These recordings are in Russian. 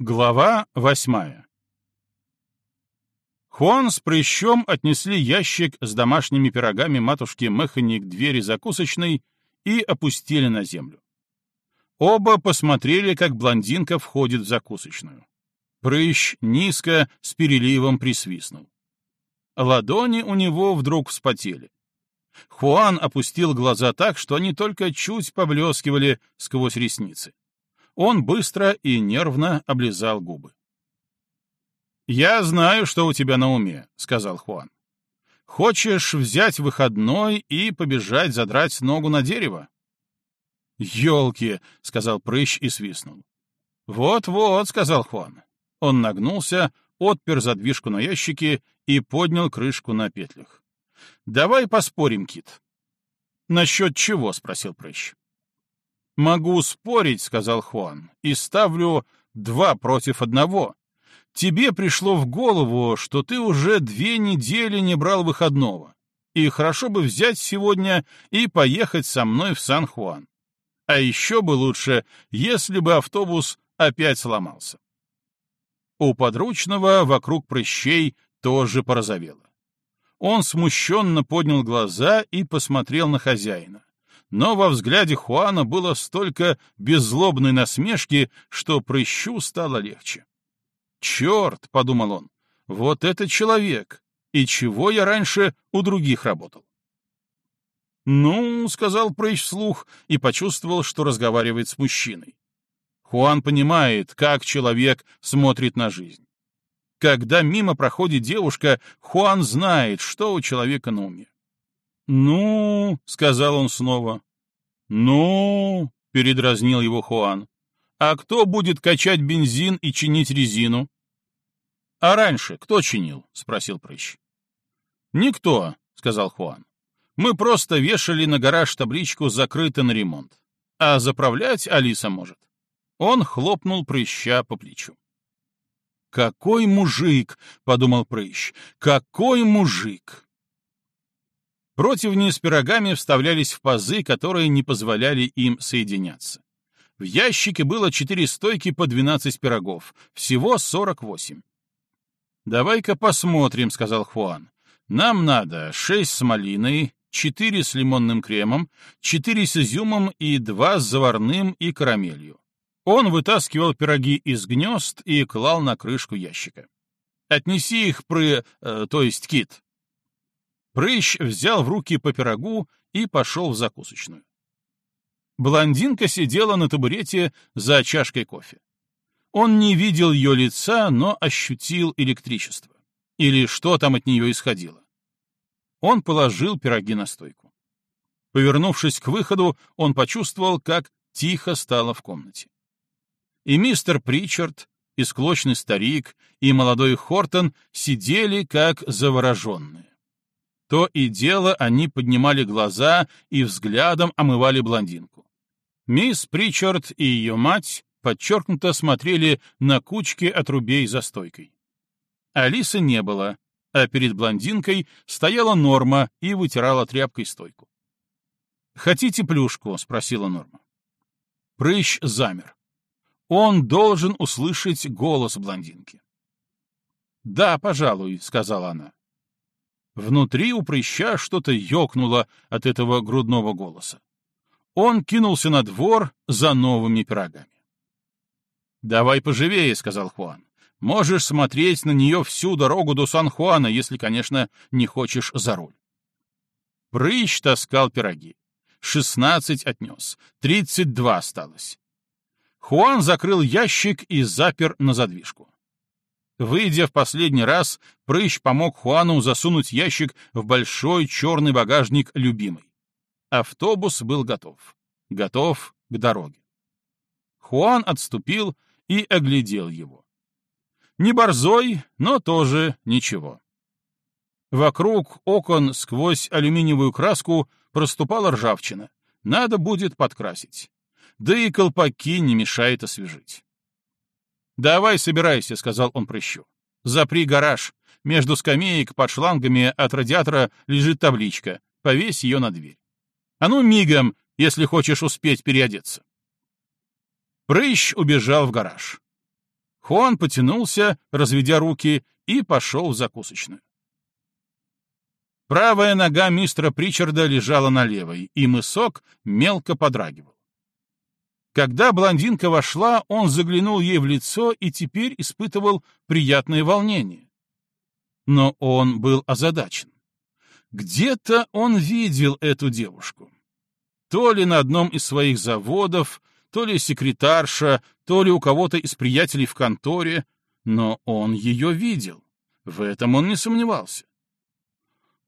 Глава восьмая Хуан с прыщом отнесли ящик с домашними пирогами матушки Механи к двери закусочной и опустили на землю. Оба посмотрели, как блондинка входит в закусочную. Прыщ низко с переливом присвистнул. Ладони у него вдруг вспотели. Хуан опустил глаза так, что они только чуть поблескивали сквозь ресницы. Он быстро и нервно облизал губы. «Я знаю, что у тебя на уме», — сказал Хуан. «Хочешь взять выходной и побежать задрать ногу на дерево?» «Елки!» — сказал прыщ и свистнул. «Вот-вот», — сказал Хуан. Он нагнулся, отпер задвижку на ящике и поднял крышку на петлях. «Давай поспорим, Кит». «Насчет чего?» — спросил прыщ. «Могу спорить», — сказал Хуан, — «и ставлю два против одного. Тебе пришло в голову, что ты уже две недели не брал выходного, и хорошо бы взять сегодня и поехать со мной в Сан-Хуан. А еще бы лучше, если бы автобус опять сломался». У подручного вокруг прыщей тоже порозовело. Он смущенно поднял глаза и посмотрел на хозяина но во взгляде Хуана было столько беззлобной насмешки, что прыщу стало легче. «Черт!» — подумал он. «Вот это человек! И чего я раньше у других работал?» «Ну», — сказал прыщ вслух и почувствовал, что разговаривает с мужчиной. Хуан понимает, как человек смотрит на жизнь. Когда мимо проходит девушка, Хуан знает, что у человека на уме. «Ну», — сказал он снова. «Ну», — передразнил его Хуан, — «а кто будет качать бензин и чинить резину?» «А раньше кто чинил?» — спросил Прыщ. «Никто», — сказал Хуан. «Мы просто вешали на гараж табличку «Закрыто на ремонт». А заправлять Алиса может». Он хлопнул Прыща по плечу. «Какой мужик!» — подумал Прыщ. «Какой мужик!» Противни с пирогами вставлялись в пазы, которые не позволяли им соединяться. В ящике было четыре стойки по 12 пирогов, всего 48. «Давай-ка посмотрим», — сказал Хуан. «Нам надо шесть с малиной, четыре с лимонным кремом, четыре с изюмом и два с заварным и карамелью». Он вытаскивал пироги из гнезд и клал на крышку ящика. «Отнеси их при... Э, то есть кит», Прыщ взял в руки по пирогу и пошел в закусочную. Блондинка сидела на табурете за чашкой кофе. Он не видел ее лица, но ощутил электричество. Или что там от нее исходило. Он положил пироги на стойку. Повернувшись к выходу, он почувствовал, как тихо стало в комнате. И мистер Причард, и склочный старик, и молодой Хортон сидели как завороженные. То и дело они поднимали глаза и взглядом омывали блондинку. Мисс Причард и ее мать подчеркнуто смотрели на кучки отрубей за стойкой. Алисы не было, а перед блондинкой стояла Норма и вытирала тряпкой стойку. «Хотите плюшку?» — спросила Норма. Прыщ замер. Он должен услышать голос блондинки. «Да, пожалуй», — сказала она. Внутри у прыща что-то ёкнуло от этого грудного голоса. Он кинулся на двор за новыми пирогами. «Давай поживее», — сказал Хуан. «Можешь смотреть на нее всю дорогу до Сан-Хуана, если, конечно, не хочешь за руль». Прыщ таскал пироги. Шестнадцать отнес, тридцать два осталось. Хуан закрыл ящик и запер на задвижку. Выйдя в последний раз, прыщ помог Хуану засунуть ящик в большой черный багажник любимый. Автобус был готов. Готов к дороге. Хуан отступил и оглядел его. Не борзой, но тоже ничего. Вокруг окон сквозь алюминиевую краску проступала ржавчина. Надо будет подкрасить. Да и колпаки не мешает освежить. «Давай собирайся», — сказал он прыщу. «Запри гараж. Между скамеек под шлангами от радиатора лежит табличка. Повесь ее на дверь. А ну мигом, если хочешь успеть переодеться». Прыщ убежал в гараж. Хуан потянулся, разведя руки, и пошел в закусочную. Правая нога мистера Причарда лежала на левой, и мысок мелко подрагивал. Когда блондинка вошла, он заглянул ей в лицо и теперь испытывал приятное волнение. Но он был озадачен. Где-то он видел эту девушку. То ли на одном из своих заводов, то ли секретарша, то ли у кого-то из приятелей в конторе, но он ее видел. В этом он не сомневался.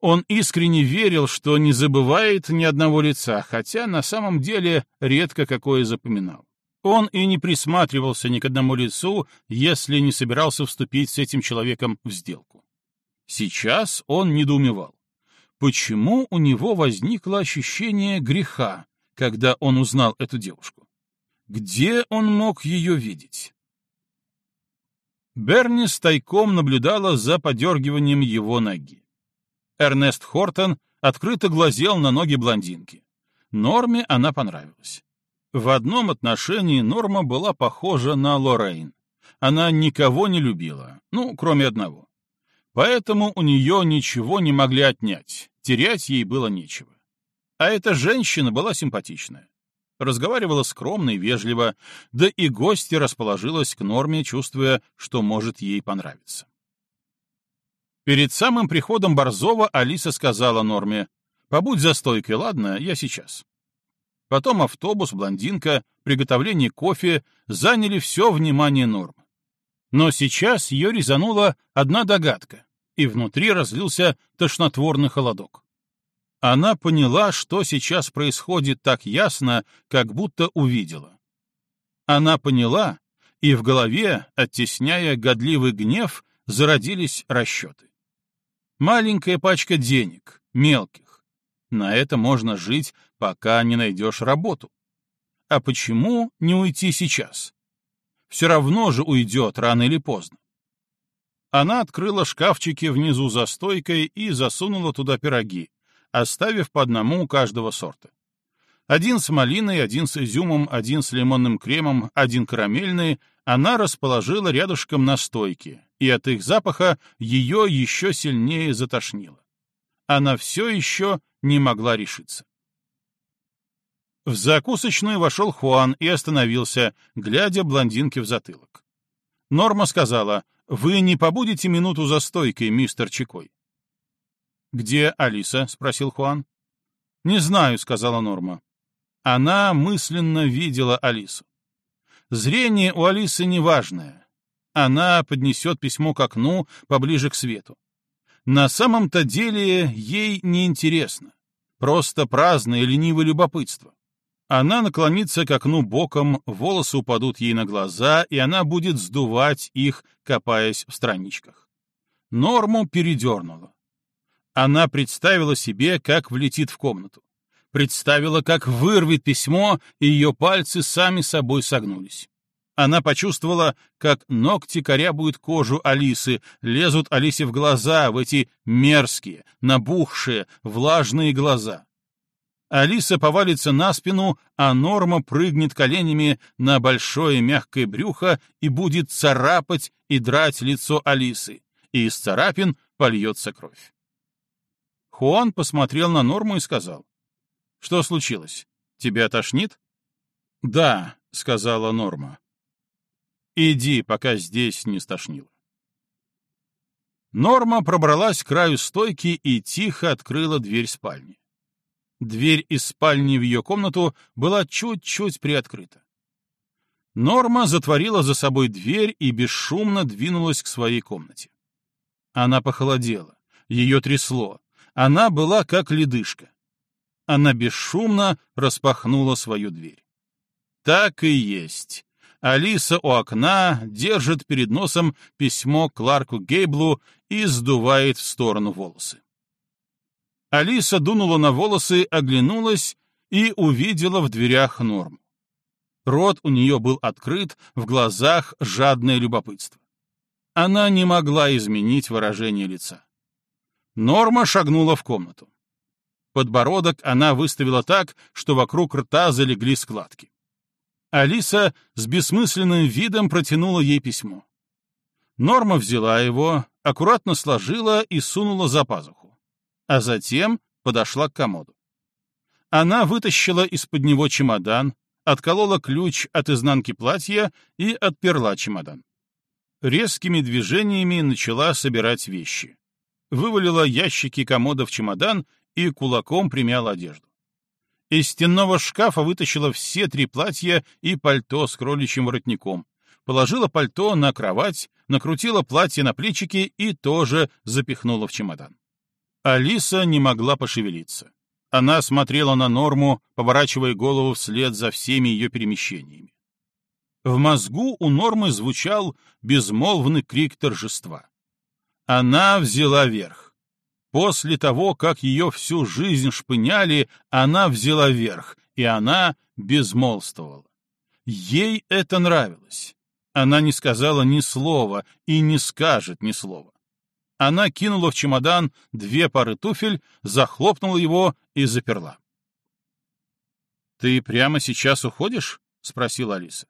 Он искренне верил, что не забывает ни одного лица, хотя на самом деле редко какое запоминал. Он и не присматривался ни к одному лицу, если не собирался вступить с этим человеком в сделку. Сейчас он недоумевал. Почему у него возникло ощущение греха, когда он узнал эту девушку? Где он мог ее видеть? Берни тайком наблюдала за подергиванием его ноги. Эрнест Хортон открыто глазел на ноги блондинки. Норме она понравилась. В одном отношении Норма была похожа на Лоррейн. Она никого не любила, ну, кроме одного. Поэтому у нее ничего не могли отнять, терять ей было нечего. А эта женщина была симпатичная. Разговаривала скромно и вежливо, да и гостья расположилась к Норме, чувствуя, что может ей понравиться. Перед самым приходом Борзова Алиса сказала Норме, «Побудь за стойкой, ладно, я сейчас». Потом автобус, блондинка, приготовление кофе заняли все внимание Нормы. Но сейчас ее резанула одна догадка, и внутри разлился тошнотворный холодок. Она поняла, что сейчас происходит так ясно, как будто увидела. Она поняла, и в голове, оттесняя годливый гнев, зародились расчеты. Маленькая пачка денег, мелких. На это можно жить, пока не найдешь работу. А почему не уйти сейчас? Все равно же уйдет рано или поздно. Она открыла шкафчики внизу за стойкой и засунула туда пироги, оставив по одному каждого сорта. Один с малиной, один с изюмом, один с лимонным кремом, один карамельный, она расположила рядышком на стойке, и от их запаха ее еще сильнее затошнило. Она все еще не могла решиться. В закусочную вошел Хуан и остановился, глядя блондинке в затылок. Норма сказала, «Вы не побудете минуту за стойкой, мистер Чекой?» «Где Алиса?» — спросил Хуан. «Не знаю», — сказала Норма. Она мысленно видела Алису. Зрение у Алисы неважное. Она поднесет письмо к окну поближе к свету. На самом-то деле ей неинтересно. Просто праздное ленивое любопытство. Она наклонится к окну боком, волосы упадут ей на глаза, и она будет сдувать их, копаясь в страничках. Норму передернула. Она представила себе, как влетит в комнату представила, как вырвет письмо, и ее пальцы сами собой согнулись. Она почувствовала, как ногти корябуют кожу Алисы, лезут Алисе в глаза, в эти мерзкие, набухшие, влажные глаза. Алиса повалится на спину, а Норма прыгнет коленями на большое мягкое брюхо и будет царапать и драть лицо Алисы, и из царапин польется кровь. Хуан посмотрел на Норму и сказал, что случилось? Тебя тошнит? Да, сказала Норма. Иди, пока здесь не стошнило. Норма пробралась к краю стойки и тихо открыла дверь спальни. Дверь из спальни в ее комнату была чуть-чуть приоткрыта. Норма затворила за собой дверь и бесшумно двинулась к своей комнате. Она похолодела, ее трясло, она была как ледышка она бесшумно распахнула свою дверь. Так и есть. Алиса у окна держит перед носом письмо Кларку Гейблу и сдувает в сторону волосы. Алиса дунула на волосы, оглянулась и увидела в дверях Норму. Рот у нее был открыт, в глазах жадное любопытство. Она не могла изменить выражение лица. Норма шагнула в комнату. Подбородок она выставила так, что вокруг рта залегли складки. Алиса с бессмысленным видом протянула ей письмо. Норма взяла его, аккуратно сложила и сунула за пазуху, а затем подошла к комоду. Она вытащила из-под него чемодан, отколола ключ от изнанки платья и отперла чемодан. Резкими движениями начала собирать вещи. Вывалила ящики комода в чемодан и кулаком примяла одежду. Из стенного шкафа вытащила все три платья и пальто с кроличьим воротником, положила пальто на кровать, накрутила платье на плечики и тоже запихнула в чемодан. Алиса не могла пошевелиться. Она смотрела на Норму, поворачивая голову вслед за всеми ее перемещениями. В мозгу у Нормы звучал безмолвный крик торжества. Она взяла верх. После того, как ее всю жизнь шпыняли, она взяла верх, и она безмолвствовала. Ей это нравилось. Она не сказала ни слова и не скажет ни слова. Она кинула в чемодан две пары туфель, захлопнула его и заперла. «Ты прямо сейчас уходишь?» — спросила Алиса.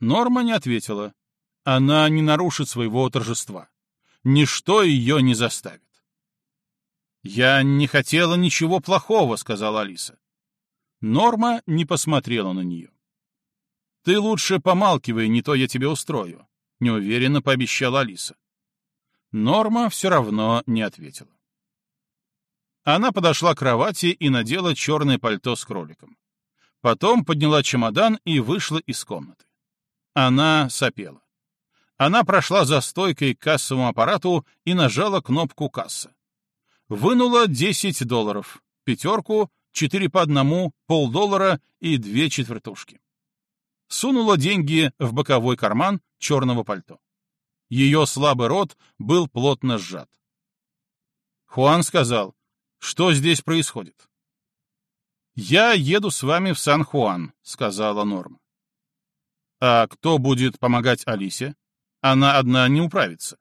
Норма не ответила. Она не нарушит своего торжества. Ничто ее не заставит. «Я не хотела ничего плохого», — сказала Алиса. Норма не посмотрела на нее. «Ты лучше помалкивай, не то я тебе устрою», — неуверенно пообещала Алиса. Норма все равно не ответила. Она подошла к кровати и надела черное пальто с кроликом. Потом подняла чемодан и вышла из комнаты. Она сопела. Она прошла за стойкой к кассовому аппарату и нажала кнопку «Касса». Вынула 10 долларов, пятерку, четыре по одному, полдоллара и две четвертушки. Сунула деньги в боковой карман черного пальто. Ее слабый рот был плотно сжат. Хуан сказал, что здесь происходит? «Я еду с вами в Сан-Хуан», — сказала Норма. «А кто будет помогать Алисе? Она одна не управится».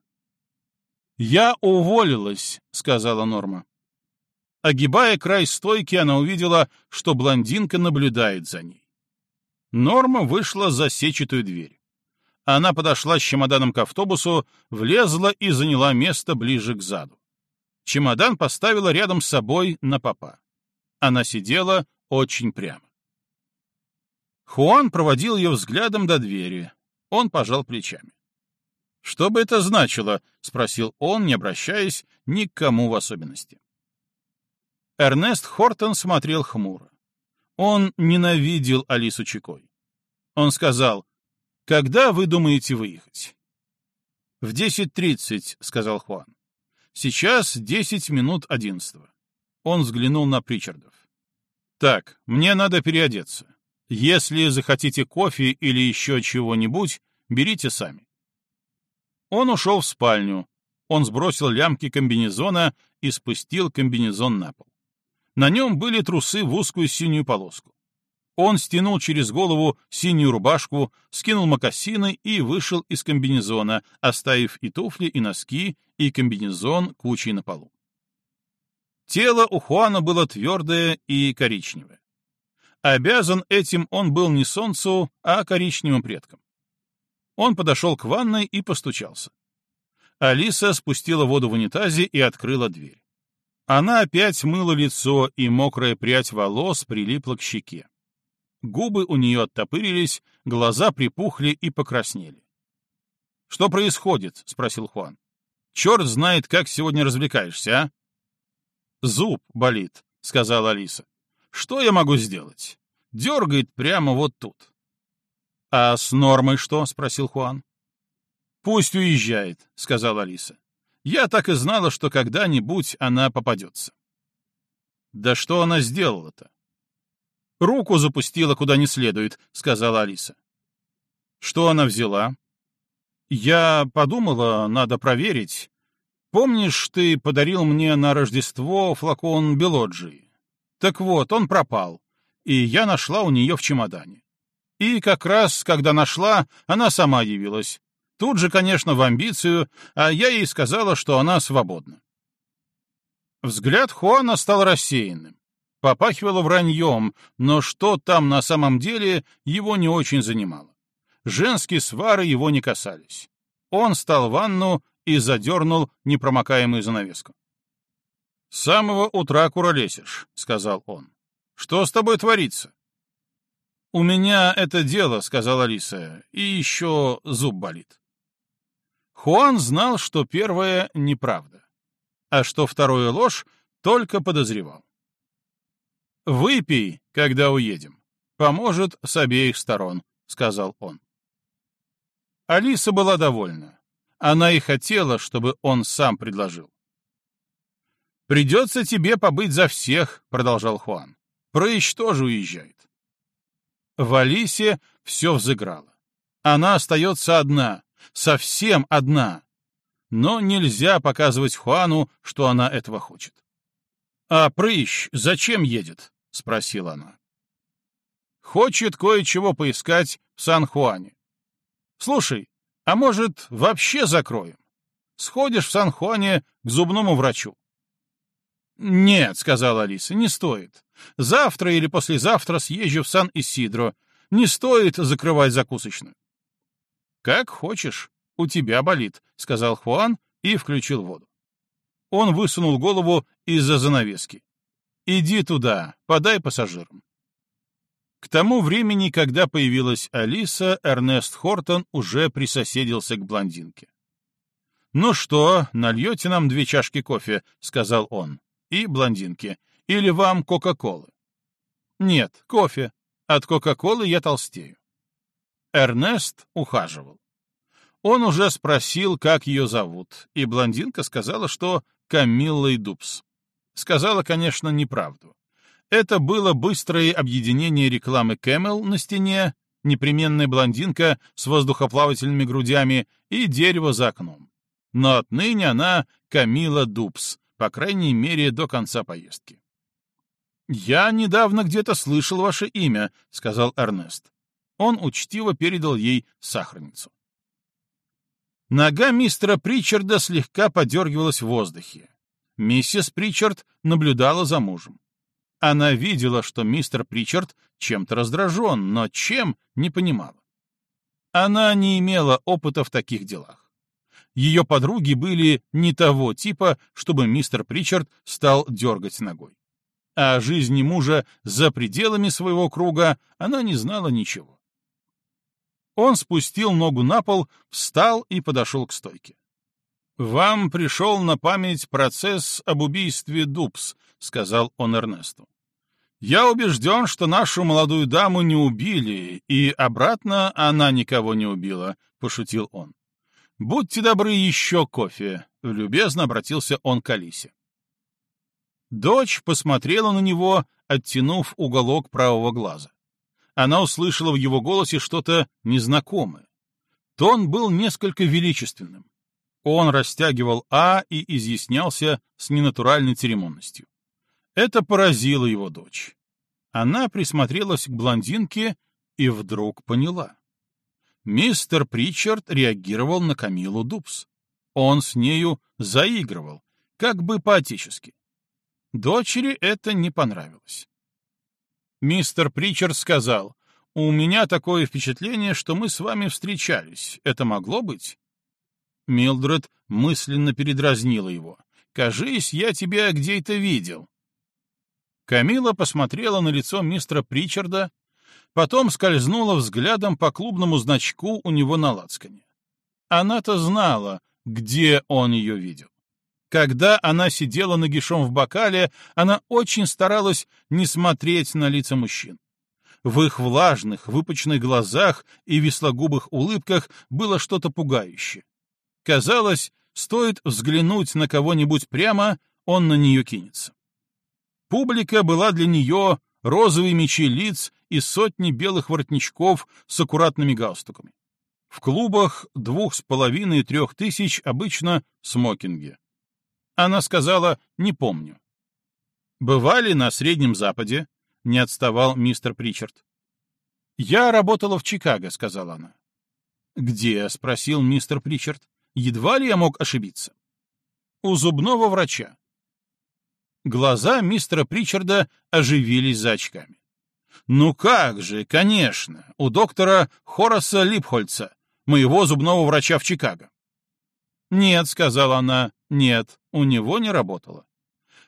«Я уволилась», — сказала Норма. Огибая край стойки, она увидела, что блондинка наблюдает за ней. Норма вышла за сетчатую дверь. Она подошла с чемоданом к автобусу, влезла и заняла место ближе к заду. Чемодан поставила рядом с собой на попа. Она сидела очень прямо. Хуан проводил ее взглядом до двери. Он пожал плечами. «Что бы это значило?» — спросил он, не обращаясь ни к кому в особенности. Эрнест Хортон смотрел хмуро. Он ненавидел Алису Чикой. Он сказал, «Когда вы думаете выехать?» «В десять тридцать», — сказал Хуан. «Сейчас десять минут одиннадцатого». Он взглянул на Причардов. «Так, мне надо переодеться. Если захотите кофе или еще чего-нибудь, берите сами». Он ушел в спальню. Он сбросил лямки комбинезона и спустил комбинезон на пол. На нем были трусы в узкую синюю полоску. Он стянул через голову синюю рубашку, скинул мокасины и вышел из комбинезона, оставив и туфли, и носки, и комбинезон кучей на полу. Тело у Хуана было твердое и коричневое. Обязан этим он был не солнцу, а коричневым предкам. Он подошел к ванной и постучался. Алиса спустила воду в унитазе и открыла дверь. Она опять мыла лицо, и мокрая прядь волос прилипла к щеке. Губы у нее оттопырились, глаза припухли и покраснели. «Что происходит?» — спросил Хуан. «Черт знает, как сегодня развлекаешься, а?» «Зуб болит», — сказала Алиса. «Что я могу сделать? Дергает прямо вот тут». «А с Нормой что?» — спросил Хуан. «Пусть уезжает», — сказала Алиса. Я так и знала, что когда-нибудь она попадется. Да что она сделала-то? Руку запустила куда не следует, сказала Алиса. Что она взяла? Я подумала, надо проверить. Помнишь, ты подарил мне на Рождество флакон Белоджии? Так вот, он пропал, и я нашла у нее в чемодане. И как раз, когда нашла, она сама явилась. Тут же, конечно, в амбицию, а я ей сказала, что она свободна. Взгляд Хуана стал рассеянным. Попахивало враньем, но что там на самом деле, его не очень занимало. Женские свары его не касались. Он стал ванну и задернул непромокаемую занавеску. «С самого утра куролесишь», — сказал он. «Что с тобой творится?» «У меня это дело», — сказала Алиса, — «и еще зуб болит». Хуан знал, что первое — неправда, а что второе — ложь, только подозревал. «Выпей, когда уедем. Поможет с обеих сторон», — сказал он. Алиса была довольна. Она и хотела, чтобы он сам предложил. «Придется тебе побыть за всех», — продолжал Хуан. «Прыщ тоже уезжает». В Алисе все взыграло. Она остается одна, совсем одна. Но нельзя показывать Хуану, что она этого хочет. «А прыщ зачем едет?» — спросила она. «Хочет кое-чего поискать в Сан-Хуане. Слушай, а может, вообще закроем? Сходишь в Сан-Хуане к зубному врачу. «Нет», — сказала Алиса, — «не стоит. Завтра или послезавтра съезжу в Сан-Исидро. Не стоит закрывать закусочную». «Как хочешь. У тебя болит», — сказал Хуан и включил воду. Он высунул голову из-за занавески. «Иди туда, подай пассажирам». К тому времени, когда появилась Алиса, Эрнест Хортон уже присоседился к блондинке. «Ну что, нальете нам две чашки кофе?» — сказал он и блондинки. Или вам Кока-Колы? Нет, кофе. От Кока-Колы я толстею. Эрнест ухаживал. Он уже спросил, как ее зовут, и блондинка сказала, что Камиллой Дубс. Сказала, конечно, неправду. Это было быстрое объединение рекламы Camel на стене, непременная блондинка с воздухоплавательными грудями и дерево за окном. Но отныне она Камила Дубс, по крайней мере, до конца поездки. «Я недавно где-то слышал ваше имя», — сказал Эрнест. Он учтиво передал ей сахарницу. Нога мистера Причарда слегка подергивалась в воздухе. Миссис Причард наблюдала за мужем. Она видела, что мистер Причард чем-то раздражен, но чем — не понимала. Она не имела опыта в таких делах ее подруги были не того типа, чтобы мистер Причард стал дергать ногой. О жизни мужа за пределами своего круга она не знала ничего. Он спустил ногу на пол, встал и подошел к стойке. «Вам пришел на память процесс об убийстве Дубс», — сказал он Эрнесту. «Я убежден, что нашу молодую даму не убили, и обратно она никого не убила», — пошутил он. «Будьте добры, еще кофе», — любезно обратился он к Алисе. Дочь посмотрела на него, оттянув уголок правого глаза. Она услышала в его голосе что-то незнакомое. Тон был несколько величественным. Он растягивал «а» и изъяснялся с ненатуральной церемонностью. Это поразило его дочь. Она присмотрелась к блондинке и вдруг поняла. Мистер Причард реагировал на Камилу Дубс. Он с нею заигрывал, как бы по-отечески. Дочери это не понравилось. Мистер Причард сказал, «У меня такое впечатление, что мы с вами встречались. Это могло быть?» Милдред мысленно передразнила его. «Кажись, я тебя где-то видел». Камила посмотрела на лицо мистера Причарда, потом скользнула взглядом по клубному значку у него на лацкане. Она-то знала, где он ее видел. Когда она сидела нагишом в бокале, она очень старалась не смотреть на лица мужчин. В их влажных, выпученных глазах и веслогубых улыбках было что-то пугающее. Казалось, стоит взглянуть на кого-нибудь прямо, он на нее кинется. Публика была для нее розовые мечи лиц и сотни белых воротничков с аккуратными галстуками. В клубах двух с половиной трех тысяч обычно смокинги. Она сказала «не помню». «Бывали на Среднем Западе?» — не отставал мистер Причард. «Я работала в Чикаго», — сказала она. «Где?» — спросил мистер Причард. «Едва ли я мог ошибиться?» «У зубного врача». Глаза мистера Причарда оживились за очками. Ну как же, конечно, у доктора Хораса Липхольца, моего зубного врача в Чикаго. «Нет», — сказала она, — «нет, у него не работало.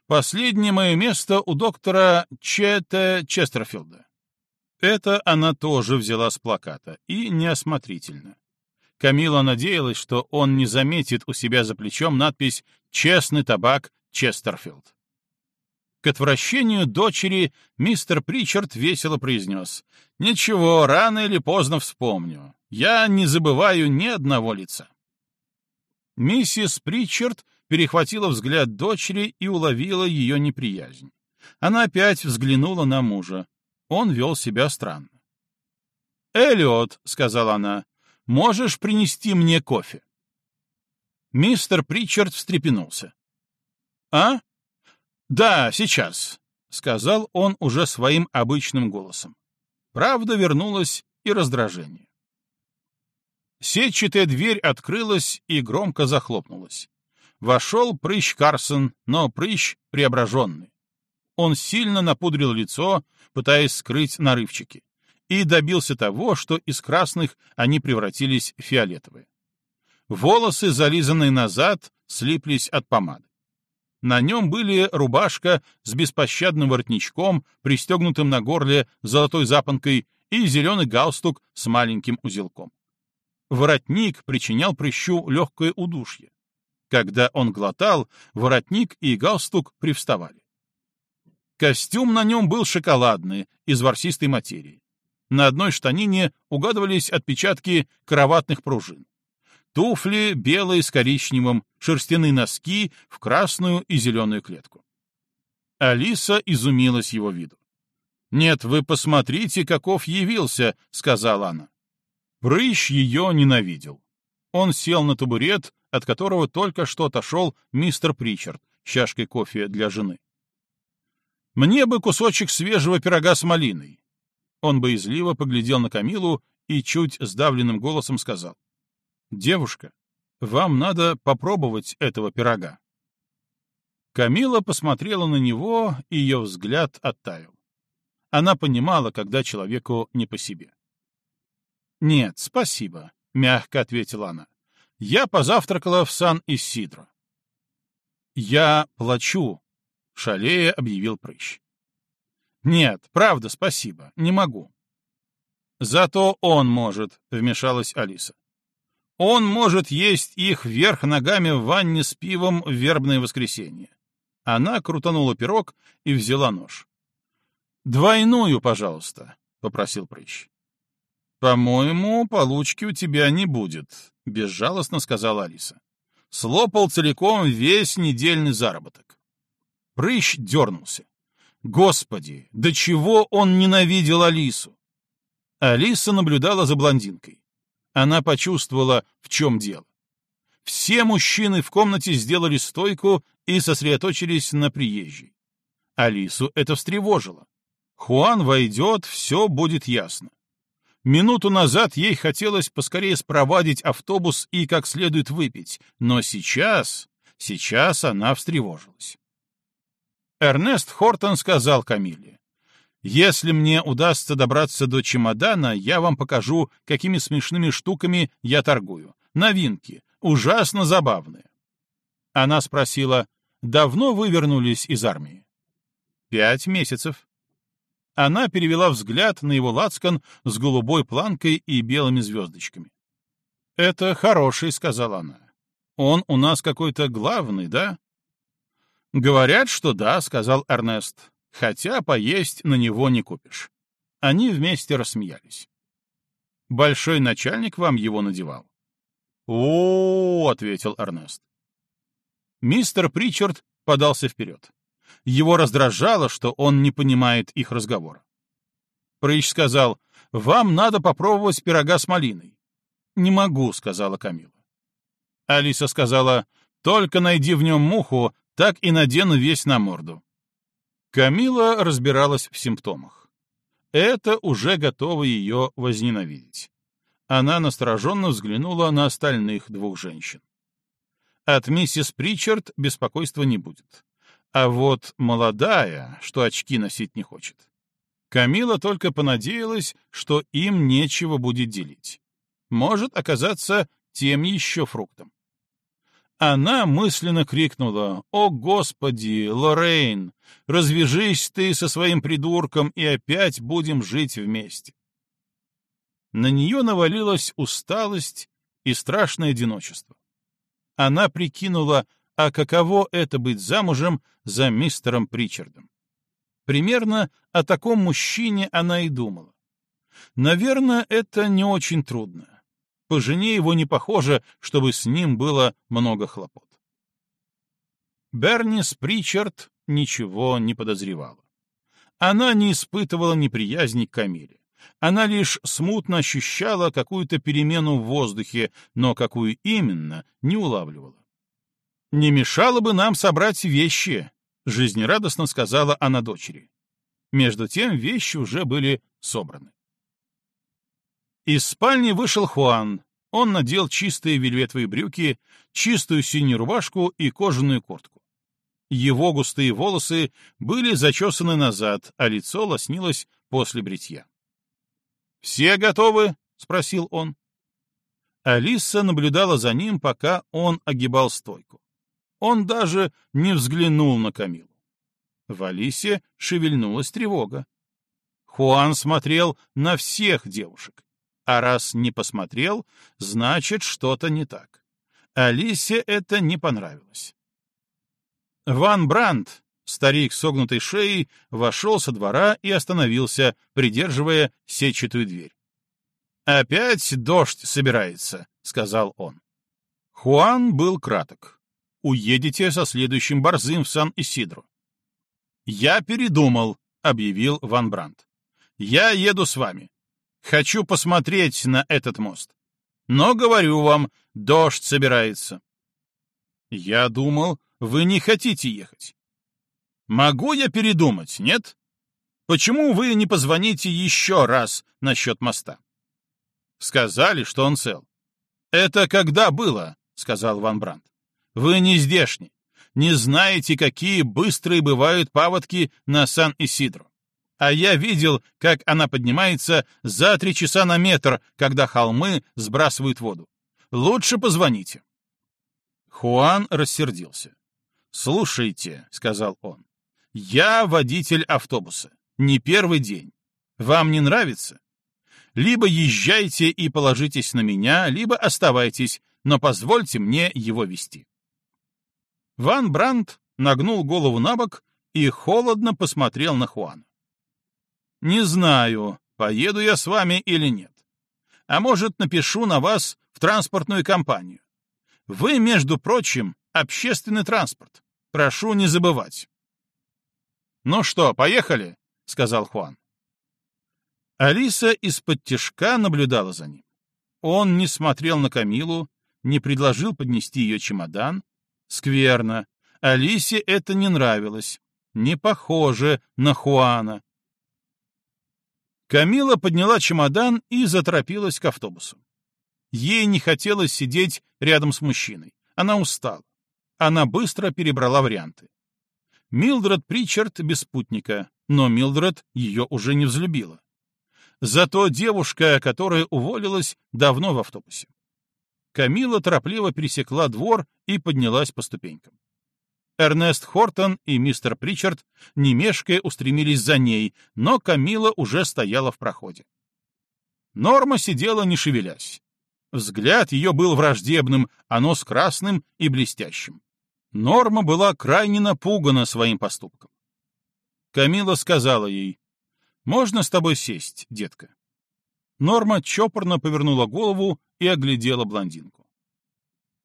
Последнее мое место у доктора Чета Честерфилда». Это она тоже взяла с плаката, и неосмотрительно. Камила надеялась, что он не заметит у себя за плечом надпись «Честный табак Честерфилд». К отвращению дочери мистер Причард весело произнес. «Ничего, рано или поздно вспомню. Я не забываю ни одного лица». Миссис Причард перехватила взгляд дочери и уловила ее неприязнь. Она опять взглянула на мужа. Он вел себя странно. «Эллиот», — сказала она, — «можешь принести мне кофе?» Мистер Причард встрепенулся. «А? «Да, сейчас», — сказал он уже своим обычным голосом. Правда вернулась и раздражение. Сетчатая дверь открылась и громко захлопнулась. Вошел прыщ Карсон, но прыщ преображенный. Он сильно напудрил лицо, пытаясь скрыть нарывчики, и добился того, что из красных они превратились в фиолетовые. Волосы, зализанные назад, слиплись от помады. На нем были рубашка с беспощадным воротничком, пристегнутым на горле золотой запонкой, и зеленый галстук с маленьким узелком. Воротник причинял прыщу легкое удушье. Когда он глотал, воротник и галстук привставали. Костюм на нем был шоколадный, из ворсистой материи. На одной штанине угадывались отпечатки кроватных пружин. Туфли белые с коричневым, шерстяные носки в красную и зеленую клетку. Алиса изумилась его виду. «Нет, вы посмотрите, каков явился», — сказала она. Прыщ ее ненавидел. Он сел на табурет, от которого только что отошел мистер Причард с чашкой кофе для жены. «Мне бы кусочек свежего пирога с малиной». Он боязливо поглядел на Камилу и чуть сдавленным голосом сказал. «Девушка, вам надо попробовать этого пирога». Камила посмотрела на него, и ее взгляд оттаял. Она понимала, когда человеку не по себе. «Нет, спасибо», — мягко ответила она. «Я позавтракала в Сан-Исидро». «Я плачу», — шалея объявил прыщ. «Нет, правда, спасибо, не могу». «Зато он может», — вмешалась Алиса. Он может есть их вверх ногами в ванне с пивом в вербное воскресенье. Она крутанула пирог и взяла нож. «Двойную, пожалуйста», — попросил прыщ. «По-моему, получки у тебя не будет», — безжалостно сказала Алиса. «Слопал целиком весь недельный заработок». Прыщ дернулся. Господи, до чего он ненавидел Алису! Алиса наблюдала за блондинкой. Она почувствовала, в чем дело. Все мужчины в комнате сделали стойку и сосредоточились на приезжей. Алису это встревожило. Хуан войдет, все будет ясно. Минуту назад ей хотелось поскорее спровадить автобус и как следует выпить, но сейчас, сейчас она встревожилась. Эрнест Хортон сказал Камиле, если мне удастся добраться до чемодана, я вам покажу, какими смешными штуками я торгую. Новинки, ужасно забавные. Она спросила, давно вы вернулись из армии? Пять месяцев. Она перевела взгляд на его лацкан с голубой планкой и белыми звездочками. «Это хороший», — сказала она. «Он у нас какой-то главный, да?» «Говорят, что да», — сказал Эрнест хотя поесть на него не купишь. Они вместе рассмеялись. Большой начальник вам его надевал? О, ответил Эрнест. Мистер Причард подался вперед. Его раздражало, что он не понимает их разговора. Прыщ сказал, «Вам надо попробовать пирога с малиной». «Не могу», — сказала Камила. Алиса сказала, «Только найди в нем муху, так и надену весь на морду». Камила разбиралась в симптомах. Это уже готово ее возненавидеть. Она настороженно взглянула на остальных двух женщин. От миссис Причард беспокойства не будет. А вот молодая, что очки носить не хочет. Камила только понадеялась, что им нечего будет делить. Может оказаться тем еще фруктом. Она мысленно крикнула «О, Господи, Лоррейн, развяжись ты со своим придурком, и опять будем жить вместе». На нее навалилась усталость и страшное одиночество. Она прикинула, а каково это быть замужем за мистером Причардом. Примерно о таком мужчине она и думала. Наверное, это не очень трудно. По жене его не похоже, чтобы с ним было много хлопот. Бернис Причард ничего не подозревала. Она не испытывала неприязни к Камиле. Она лишь смутно ощущала какую-то перемену в воздухе, но какую именно, не улавливала. «Не мешало бы нам собрать вещи», — жизнерадостно сказала она дочери. Между тем вещи уже были собраны. Из спальни вышел Хуан. Он надел чистые вельветовые брюки, чистую синюю рубашку и кожаную куртку. Его густые волосы были зачесаны назад, а лицо лоснилось после бритья. «Все готовы?» — спросил он. Алиса наблюдала за ним, пока он огибал стойку. Он даже не взглянул на Камилу. В Алисе шевельнулась тревога. Хуан смотрел на всех девушек. А раз не посмотрел, значит, что-то не так. Алисе это не понравилось. Ван Брандт, старик согнутой шеей, вошел со двора и остановился, придерживая сетчатую дверь. «Опять дождь собирается», — сказал он. Хуан был краток. «Уедете со следующим борзым в Сан-Исидру». «Я передумал», — объявил Ван Брандт. «Я еду с вами. Хочу посмотреть на этот мост. Но, говорю вам, дождь собирается. Я думал, вы не хотите ехать. Могу я передумать, нет? Почему вы не позвоните еще раз насчет моста? Сказали, что он цел. Это когда было, сказал Ван Брандт. Вы не здешний. Не знаете, какие быстрые бывают паводки на Сан-Исидро а я видел, как она поднимается за три часа на метр, когда холмы сбрасывают воду. Лучше позвоните. Хуан рассердился. «Слушайте», — сказал он, — «я водитель автобуса. Не первый день. Вам не нравится? Либо езжайте и положитесь на меня, либо оставайтесь, но позвольте мне его вести». Ван Брандт нагнул голову на бок и холодно посмотрел на Хуана. Не знаю, поеду я с вами или нет. А может, напишу на вас в транспортную компанию. Вы, между прочим, общественный транспорт. Прошу не забывать. Ну что, поехали, сказал Хуан. Алиса из-под тишка наблюдала за ним. Он не смотрел на Камилу, не предложил поднести ее чемодан. Скверно. Алисе это не нравилось. Не похоже на Хуана. Камила подняла чемодан и заторопилась к автобусу. Ей не хотелось сидеть рядом с мужчиной. Она устала. Она быстро перебрала варианты. Милдред Причард без спутника, но Милдред ее уже не взлюбила. Зато девушка, которая уволилась, давно в автобусе. Камила торопливо пересекла двор и поднялась по ступенькам. Эрнест Хортон и мистер Причард, не устремились за ней, но Камила уже стояла в проходе. Норма сидела, не шевелясь. Взгляд ее был враждебным, а нос красным и блестящим. Норма была крайне напугана своим поступком. Камила сказала ей, «Можно с тобой сесть, детка?» Норма чопорно повернула голову и оглядела блондинку.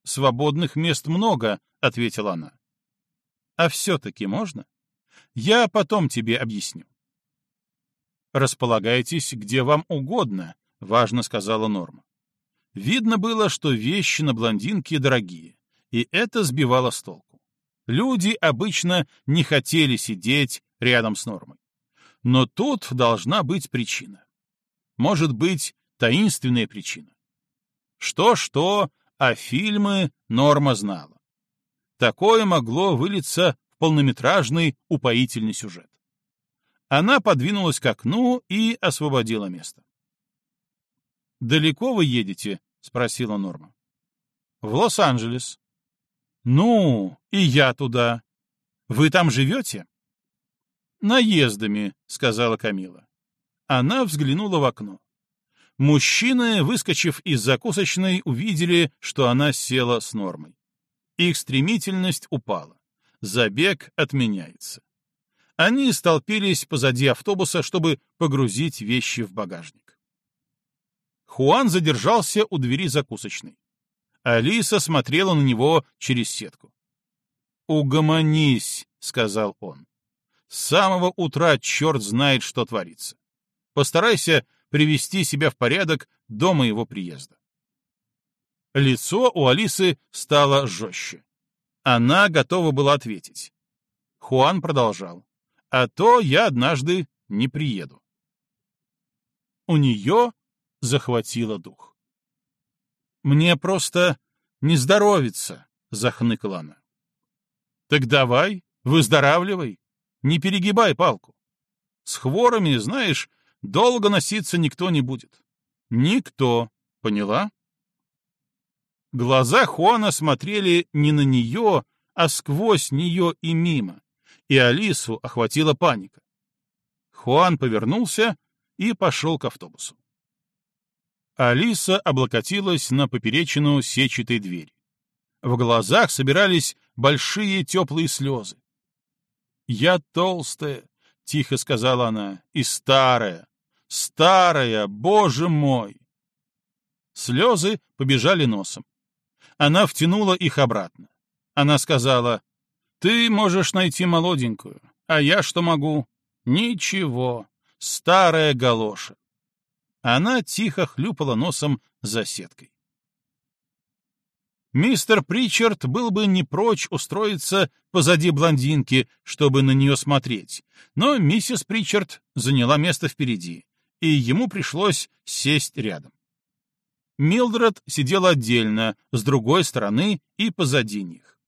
«Свободных мест много», — ответила она. А все-таки можно? Я потом тебе объясню. Располагайтесь, где вам угодно, — важно сказала Норма. Видно было, что вещи на блондинке дорогие, и это сбивало с толку. Люди обычно не хотели сидеть рядом с Нормой. Но тут должна быть причина. Может быть, таинственная причина. Что-что, а фильмы Норма знала. Такое могло вылиться в полнометражный упоительный сюжет. Она подвинулась к окну и освободила место. «Далеко вы едете?» — спросила Норма. «В Лос-Анджелес». «Ну, и я туда. Вы там живете?» «Наездами», — сказала Камила. Она взглянула в окно. Мужчины, выскочив из закусочной, увидели, что она села с нормой. Их стремительность упала. Забег отменяется. Они столпились позади автобуса, чтобы погрузить вещи в багажник. Хуан задержался у двери закусочной. Алиса смотрела на него через сетку. «Угомонись», — сказал он. «С самого утра черт знает, что творится. Постарайся привести себя в порядок до моего приезда». Лицо у Алисы стало жестче. Она готова была ответить. Хуан продолжал. «А то я однажды не приеду». У нее захватило дух. «Мне просто не здоровится», — захныкала она. «Так давай, выздоравливай, не перегибай палку. С хворами, знаешь, долго носиться никто не будет. Никто, поняла?» Глаза Хуана смотрели не на нее, а сквозь нее и мимо, и Алису охватила паника. Хуан повернулся и пошел к автобусу. Алиса облокотилась на поперечину сетчатой двери. В глазах собирались большие теплые слезы. «Я толстая», — тихо сказала она, — «и старая, старая, боже мой!» Слезы побежали носом. Она втянула их обратно. Она сказала, «Ты можешь найти молоденькую, а я что могу?» «Ничего, старая галоша. Она тихо хлюпала носом за сеткой. Мистер Причард был бы не прочь устроиться позади блондинки, чтобы на нее смотреть, но миссис Причард заняла место впереди, и ему пришлось сесть рядом. Милдред сидела отдельно, с другой стороны и позади них.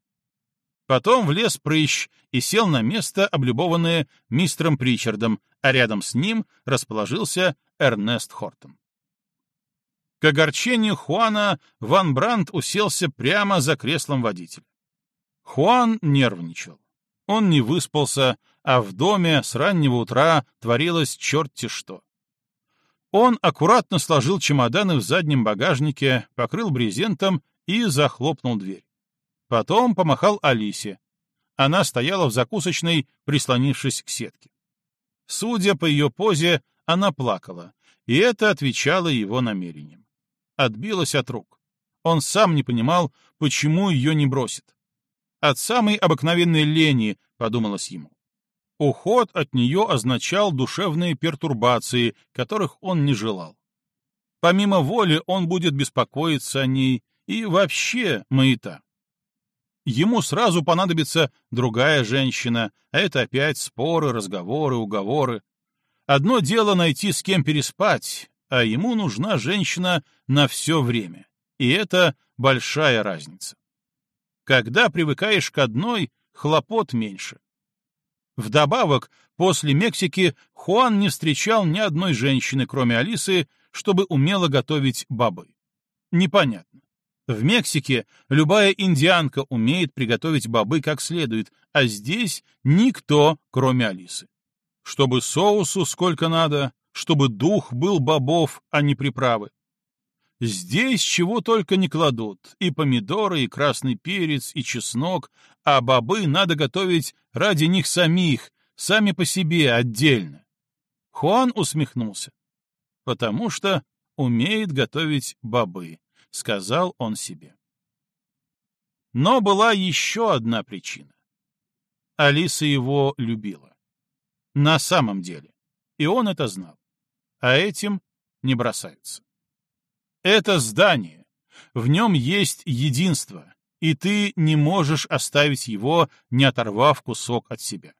Потом влез прыщ и сел на место, облюбованное мистером Причардом, а рядом с ним расположился Эрнест Хортон. К огорчению Хуана Ван Брандт уселся прямо за креслом водителя. Хуан нервничал. Он не выспался, а в доме с раннего утра творилось черти что. Он аккуратно сложил чемоданы в заднем багажнике, покрыл брезентом и захлопнул дверь. Потом помахал Алисе. Она стояла в закусочной, прислонившись к сетке. Судя по ее позе, она плакала, и это отвечало его намерениям. Отбилась от рук. Он сам не понимал, почему ее не бросит. От самой обыкновенной лени, подумалось ему. Уход от нее означал душевные пертурбации, которых он не желал. Помимо воли он будет беспокоиться о ней и вообще маята ему сразу понадобится другая женщина, а это опять споры, разговоры, уговоры. Одно дело найти с кем переспать, а ему нужна женщина на все время. И это большая разница. Когда привыкаешь к одной, хлопот меньше. Вдобавок, после Мексики Хуан не встречал ни одной женщины, кроме Алисы, чтобы умела готовить бобы. Непонятно. В Мексике любая индианка умеет приготовить бобы как следует, а здесь никто, кроме Алисы. Чтобы соусу сколько надо, чтобы дух был бобов, а не приправы. Здесь чего только не кладут, и помидоры, и красный перец, и чеснок, а бобы надо готовить ради них самих, сами по себе, отдельно. Хуан усмехнулся. Потому что умеет готовить бобы. — сказал он себе. Но была еще одна причина. Алиса его любила. На самом деле. И он это знал. А этим не бросаются. Это здание. В нем есть единство, и ты не можешь оставить его, не оторвав кусок от себя.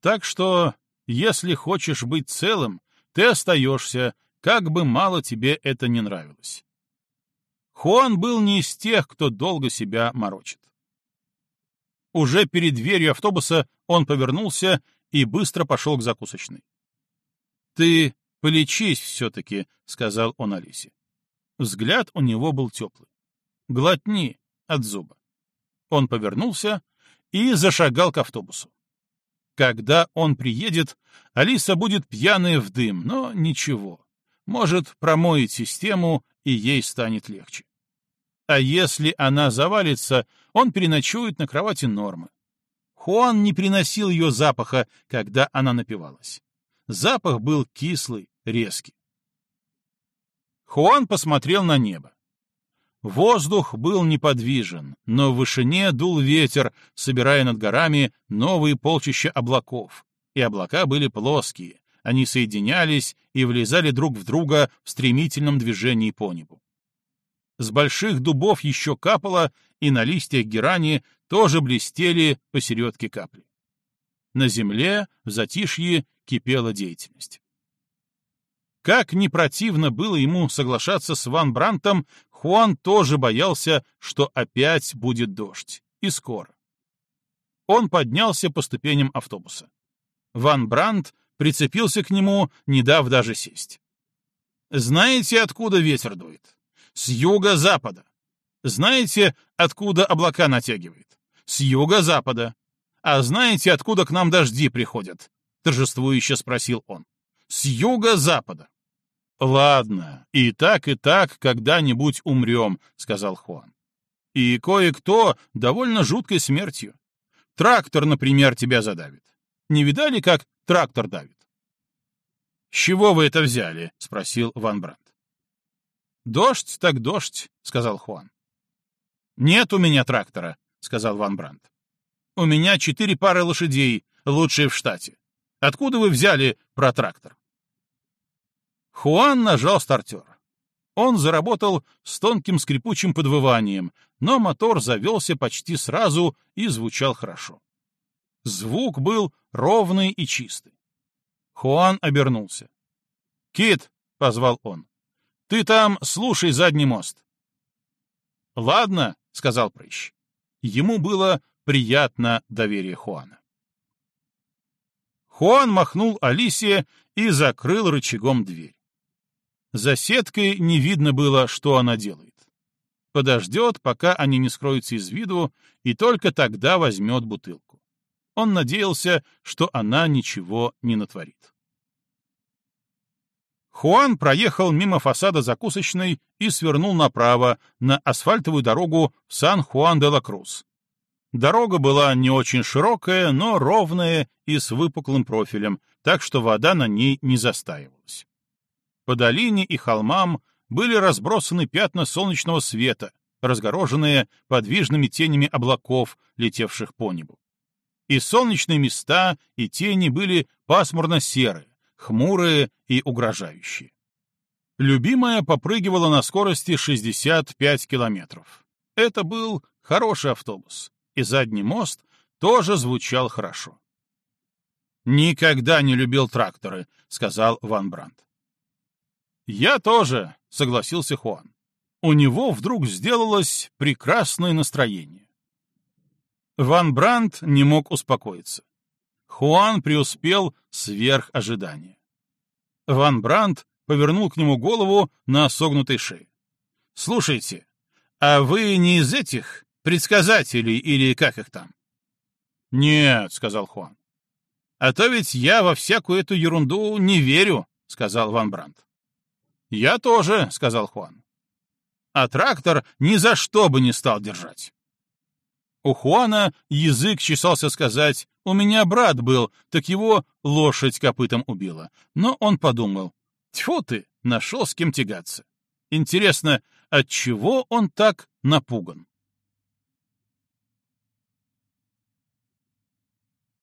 Так что, если хочешь быть целым, ты остаешься, как бы мало тебе это не нравилось. Хуан был не из тех, кто долго себя морочит. Уже перед дверью автобуса он повернулся и быстро пошел к закусочной. «Ты полечись все-таки», — сказал он Алисе. Взгляд у него был теплый. «Глотни от зуба». Он повернулся и зашагал к автобусу. Когда он приедет, Алиса будет пьяная в дым, но ничего. Может, промоет систему, и ей станет легче. А если она завалится, он переночует на кровати Нормы. Хуан не приносил ее запаха, когда она напивалась. Запах был кислый, резкий. Хуан посмотрел на небо. Воздух был неподвижен, но в вышине дул ветер, собирая над горами новые полчища облаков. И облака были плоские, они соединялись и влезали друг в друга в стремительном движении по небу. С больших дубов еще капало, и на листьях герани тоже блестели посередке капли. На земле, в затишье, кипела деятельность. Как не противно было ему соглашаться с Ван Брантом, Хуан тоже боялся, что опять будет дождь. И скоро. Он поднялся по ступеням автобуса. Ван Брант прицепился к нему, не дав даже сесть. «Знаете, откуда ветер дует? С юга-запада. Знаете, откуда облака натягивает? С юга-запада. А знаете, откуда к нам дожди приходят?» — торжествующе спросил он. «С юга-запада». «Ладно, и так, и так когда-нибудь умрем», — сказал Хуан. «И кое-кто довольно жуткой смертью. Трактор, например, тебя задавит. Не видали, как трактор давит?» «С чего вы это взяли?» — спросил Ван Брандт. «Дождь так дождь», — сказал Хуан. «Нет у меня трактора», — сказал Ван Брандт. «У меня четыре пары лошадей, лучшие в штате. Откуда вы взяли про трактор?» Хуан нажал стартер. Он заработал с тонким скрипучим подвыванием, но мотор завелся почти сразу и звучал хорошо. Звук был ровный и чистый. Хуан обернулся. «Кит!» — позвал он. «Ты там слушай задний мост». «Ладно», — сказал прыщ. Ему было приятно доверие Хуана. Хуан махнул Алисе и закрыл рычагом дверь. За сеткой не видно было, что она делает. Подождет, пока они не скроются из виду, и только тогда возьмет бутылку. Он надеялся, что она ничего не натворит. Хуан проехал мимо фасада закусочной и свернул направо на асфальтовую дорогу Сан-Хуан-де-ла-Крус. Дорога была не очень широкая, но ровная и с выпуклым профилем, так что вода на ней не застаивалась. По долине и холмам были разбросаны пятна солнечного света, разгороженные подвижными тенями облаков, летевших по небу. И солнечные места, и тени были пасмурно-серые, хмурые и угрожающие. Любимая попрыгивала на скорости 65 километров. Это был хороший автобус, и задний мост тоже звучал хорошо. «Никогда не любил тракторы», — сказал Ван Брандт. «Я тоже», — согласился Хуан. У него вдруг сделалось прекрасное настроение. Ван Брандт не мог успокоиться. Хуан преуспел сверх ожидания. Ван Брандт повернул к нему голову на согнутой шее. «Слушайте, а вы не из этих предсказателей или как их там?» «Нет», — сказал Хуан. «А то ведь я во всякую эту ерунду не верю», — сказал Ван Брандт. «Я тоже», — сказал Хуан. А трактор ни за что бы не стал держать. У Хуана язык чесался сказать, «У меня брат был, так его лошадь копытом убила». Но он подумал, «Тьфу ты, нашел с кем тягаться. Интересно, от чего он так напуган?»